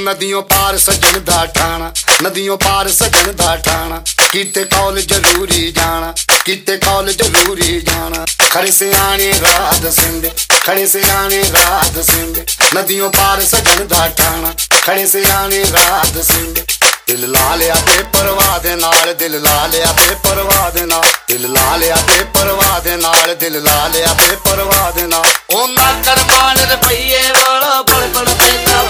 ਉਹ ਨਦੀਆਂ ਪਾਰ ਸਜਣ ਦਾ ਠਾਣਾ ਨਦੀਆਂ ਪਾਰ ਸਜਣ ਦਾ ਠਾਣਾ, ਕੀਤੇ ਕਾਲਜ ਜ਼ਰੂਰੀ ਜਾਣਾ, ਕੀਤੇ ਕਾਲਜ ਜ਼ਰੂਰੀ ਜਾਣਾ। ਖੜੇ ਸਿਆਣੇ ਰਾਤ ਸਿੰਦੇ ਖੜੇ ਸਿਆਣੇ ਰਾਤ ਸਿੰਦੇ ਨਦੀਆਂ ਪਾਰ ਸਜਣ ਦਾ ਠਾਣਾ, ਖੜੇ ਸਿਆਣੇ ਰਾਤ ਸਿੰਦੇ ਦਿਲ ਲਾ ਲਿਆ ਤੇ ਪਰਵਾਹ ਦੇ ਨਾਲ, ਦਿਲ ਲਾ ਲਿਆ ਤੇ ਪਰਵਾਹ ਦੇ ਨਾਲ, ਦਿਲ ਲਾ ਲਿਆ ਤੇ ਪਰਵਾਹ ਦੇ ਨਾਲ, ਦਿਲ ਲਾ ਲਿਆ ਤੇ ਪਰਵਾਹ ਦੇ ਨਾਲ। ਉਹਨਾਂ ਕਰਮਾਨ ਰੁਪਈਏ ਵਾਲਾ ਬੜ ਪੈਂਦਾ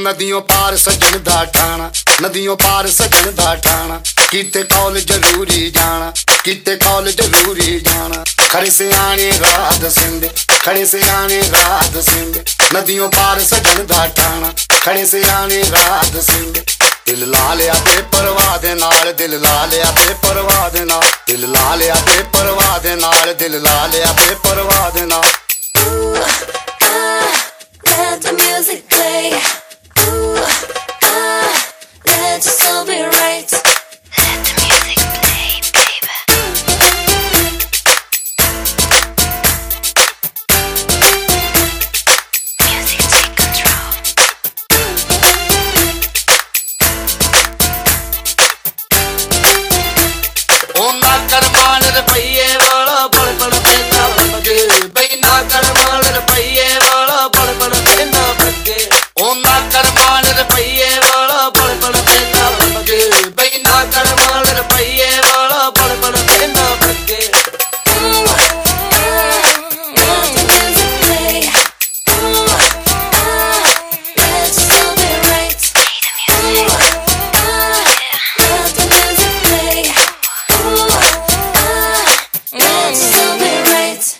ਨਦੀਆਂ ਪਾਰ ਸਜਣ ਦਾ ਠਾਣਾ। ਨਦੀਆਂ ਪਾਰ ਸਜਣ ਦਾ ਠਾਣਾ। ਕੀਤੇ ਕਾਲਜ ਜ਼ਰੂਰੀ ਜਾਣਾ। ਕੀਤੇ ਕਾਲਜ ਜ਼ਰੂਰੀ ਜਾਣਾ। ਖੜੇ ਸਿਆਣੇ ਰਾਤ ਸਿੰਦੇ ਖੜੇ ਸਿਆਣੇ ਰਾਤ ਸਿੰਦੇ ਨਦੀਆਂ ਪਾਰ ਸਜਣ ਦਾ ਠਾਣਾ। ਖੜੇ ਸਿਆਣੇ ਰਾਤ ਸਿੰਦੇ ਦਿਲ ਲਾ ਲਿਆ ਤੇ ਪਰਵਾਹ ਦੇ ਨਾਲ, ਦਿਲ ਲਾ ਲਿਆ ਤੇ ਪਰਵਾਹ ਦੇ ਨਾਲ। ਦਿਲ ਲਾ ਲਿਆ ਤੇ ਪਰਵਾਹ ਦੇ ਨਾਲ, ਦਿਲ ਲਾ ਲਿਆ ਤੇ ਪਰਵਾਹ ਦੇ ਨਾਲ। ah, ah, Let the music play.